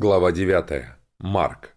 Глава 9. Марк.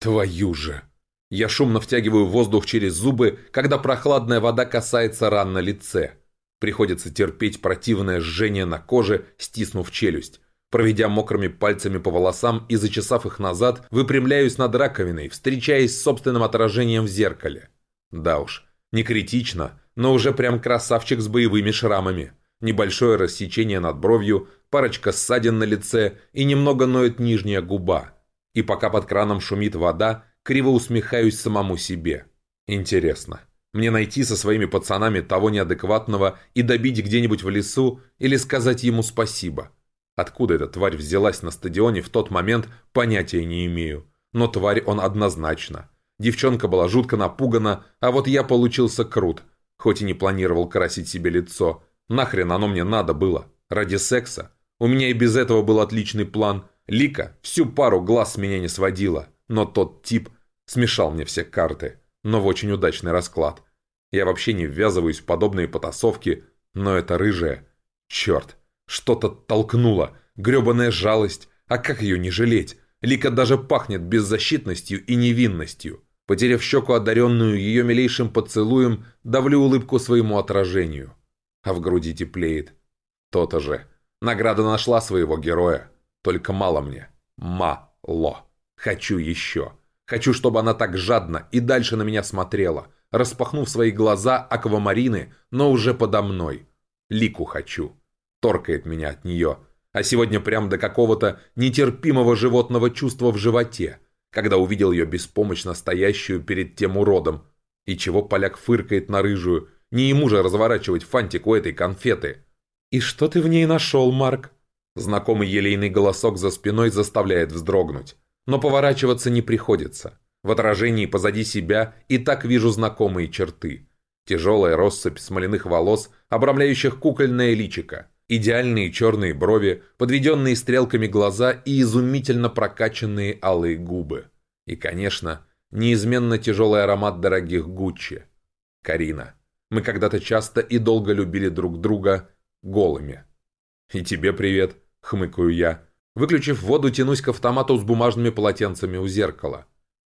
Твою же! Я шумно втягиваю воздух через зубы, когда прохладная вода касается ран на лице. Приходится терпеть противное жжение на коже, стиснув челюсть. Проведя мокрыми пальцами по волосам и зачесав их назад, выпрямляюсь над раковиной, встречаясь с собственным отражением в зеркале. Да уж, не критично, но уже прям красавчик с боевыми шрамами. Небольшое рассечение над бровью, парочка ссадин на лице и немного ноет нижняя губа. И пока под краном шумит вода, криво усмехаюсь самому себе. Интересно, мне найти со своими пацанами того неадекватного и добить где-нибудь в лесу или сказать ему спасибо? Откуда эта тварь взялась на стадионе в тот момент, понятия не имею. Но тварь он однозначно. Девчонка была жутко напугана, а вот я получился крут. Хоть и не планировал красить себе лицо. Нахрен оно мне надо было? Ради секса? У меня и без этого был отличный план. Лика всю пару глаз с меня не сводила. Но тот тип смешал мне все карты. Но в очень удачный расклад. Я вообще не ввязываюсь в подобные потасовки, но это рыжая. Черт, что-то толкнуло. Гребаная жалость. А как ее не жалеть? Лика даже пахнет беззащитностью и невинностью. Потеряв щеку, одаренную ее милейшим поцелуем, давлю улыбку своему отражению. А в груди теплеет. То-то же. Награда нашла своего героя. Только мало мне. Мало. Хочу еще. Хочу, чтобы она так жадно и дальше на меня смотрела, распахнув свои глаза аквамарины, но уже подо мной. Лику хочу. Торкает меня от нее. А сегодня прям до какого-то нетерпимого животного чувства в животе, когда увидел ее беспомощно стоящую перед тем уродом. И чего поляк фыркает на рыжую, не ему же разворачивать фантик у этой конфеты. «И что ты в ней нашел, Марк?» Знакомый елейный голосок за спиной заставляет вздрогнуть. Но поворачиваться не приходится. В отражении позади себя и так вижу знакомые черты. Тяжелая россыпь смоляных волос, обрамляющих кукольное личико. Идеальные черные брови, подведенные стрелками глаза и изумительно прокачанные алые губы. И, конечно, неизменно тяжелый аромат дорогих Гуччи. Карина. Мы когда-то часто и долго любили друг друга, голыми. «И тебе привет», — хмыкаю я. Выключив воду, тянусь к автомату с бумажными полотенцами у зеркала.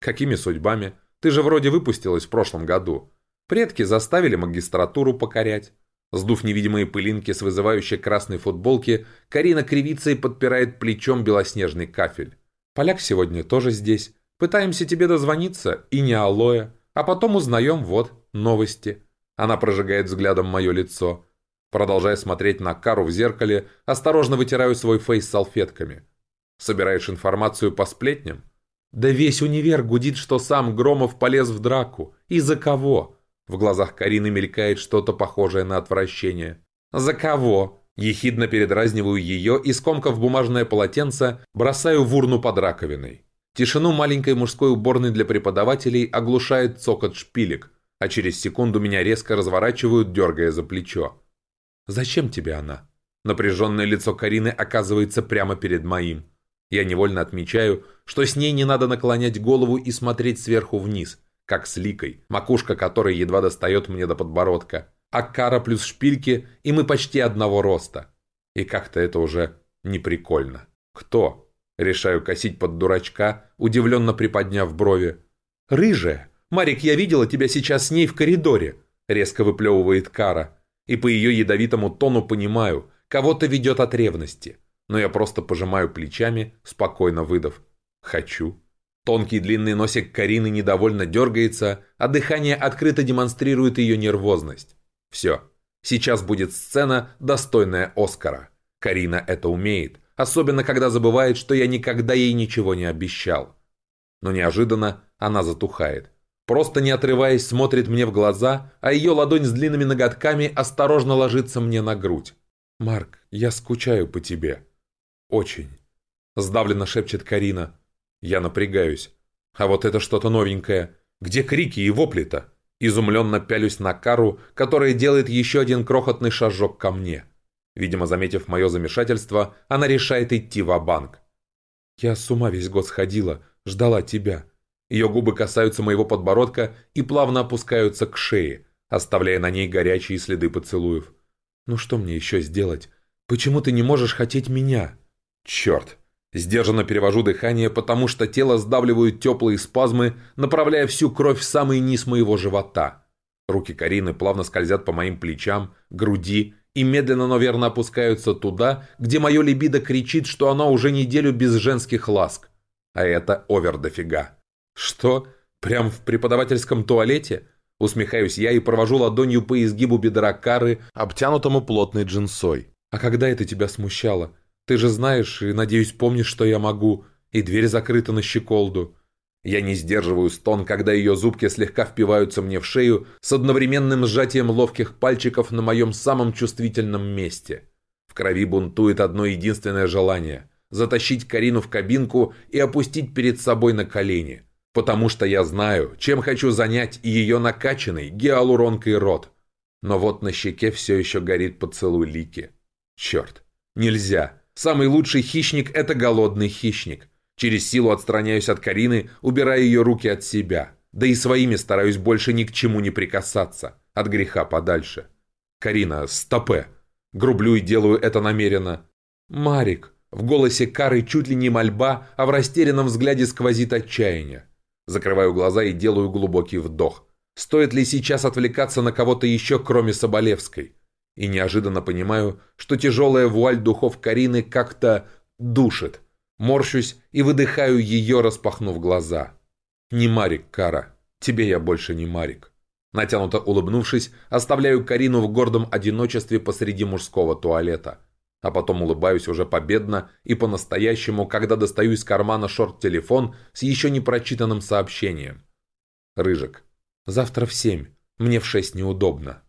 «Какими судьбами? Ты же вроде выпустилась в прошлом году. Предки заставили магистратуру покорять». Сдув невидимые пылинки с вызывающей красной футболки, Карина кривится и подпирает плечом белоснежный кафель. «Поляк сегодня тоже здесь. Пытаемся тебе дозвониться, и не алоэ. А потом узнаем, вот, новости». Она прожигает взглядом мое лицо. Продолжая смотреть на Кару в зеркале, осторожно вытираю свой фейс салфетками. Собираешь информацию по сплетням? Да весь универ гудит, что сам Громов полез в драку. И за кого? В глазах Карины мелькает что-то похожее на отвращение. За кого? Ехидно передразниваю ее и, скомкав бумажное полотенце, бросаю в урну под раковиной. Тишину маленькой мужской уборной для преподавателей оглушает цокот шпилек, а через секунду меня резко разворачивают, дергая за плечо. «Зачем тебе она?» Напряженное лицо Карины оказывается прямо перед моим. Я невольно отмечаю, что с ней не надо наклонять голову и смотреть сверху вниз, как с Ликой, макушка которой едва достает мне до подбородка. А Кара плюс шпильки, и мы почти одного роста. И как-то это уже не прикольно. «Кто?» Решаю косить под дурачка, удивленно приподняв брови. «Рыжая! Марик, я видела тебя сейчас с ней в коридоре!» Резко выплевывает Кара и по ее ядовитому тону понимаю, кого-то ведет от ревности. Но я просто пожимаю плечами, спокойно выдав. «Хочу». Тонкий длинный носик Карины недовольно дергается, а дыхание открыто демонстрирует ее нервозность. Все. Сейчас будет сцена, достойная Оскара. Карина это умеет, особенно когда забывает, что я никогда ей ничего не обещал. Но неожиданно она затухает. Просто не отрываясь, смотрит мне в глаза, а ее ладонь с длинными ноготками осторожно ложится мне на грудь. «Марк, я скучаю по тебе. Очень». Сдавленно шепчет Карина. Я напрягаюсь. А вот это что-то новенькое. Где крики и вопли-то? Изумленно пялюсь на Кару, которая делает еще один крохотный шажок ко мне. Видимо, заметив мое замешательство, она решает идти в банк «Я с ума весь год сходила, ждала тебя. Ее губы касаются моего подбородка и плавно опускаются к шее, оставляя на ней горячие следы поцелуев. «Ну что мне еще сделать? Почему ты не можешь хотеть меня?» «Черт! Сдержанно перевожу дыхание, потому что тело сдавливают теплые спазмы, направляя всю кровь в самый низ моего живота. Руки Карины плавно скользят по моим плечам, груди и медленно, но верно опускаются туда, где мое либидо кричит, что она уже неделю без женских ласк. А это овер дофига. Что? Прям в преподавательском туалете? Усмехаюсь я и провожу ладонью по изгибу бедра Кары, обтянутому плотной джинсой. А когда это тебя смущало? Ты же знаешь и, надеюсь, помнишь, что я могу. И дверь закрыта на щеколду. Я не сдерживаю стон, когда ее зубки слегка впиваются мне в шею с одновременным сжатием ловких пальчиков на моем самом чувствительном месте. В крови бунтует одно единственное желание – затащить Карину в кабинку и опустить перед собой на колени. Потому что я знаю, чем хочу занять ее накачанный гиалуронкой рот. Но вот на щеке все еще горит поцелуй Лики. Черт, нельзя. Самый лучший хищник – это голодный хищник. Через силу отстраняюсь от Карины, убирая ее руки от себя. Да и своими стараюсь больше ни к чему не прикасаться. От греха подальше. Карина, стопе. Грублю и делаю это намеренно. «Марик!» В голосе Кары чуть ли не мольба, а в растерянном взгляде сквозит отчаяние. Закрываю глаза и делаю глубокий вдох. Стоит ли сейчас отвлекаться на кого-то еще, кроме Соболевской? и неожиданно понимаю, что тяжелая вуаль духов Карины как-то душит. Морщусь и выдыхаю ее, распахнув глаза. «Не Марик, Кара. Тебе я больше не Марик». Натянуто улыбнувшись, оставляю Карину в гордом одиночестве посреди мужского туалета. А потом улыбаюсь уже победно и по-настоящему, когда достаю из кармана шорт-телефон с еще не прочитанным сообщением. «Рыжик. Завтра в семь. Мне в шесть неудобно».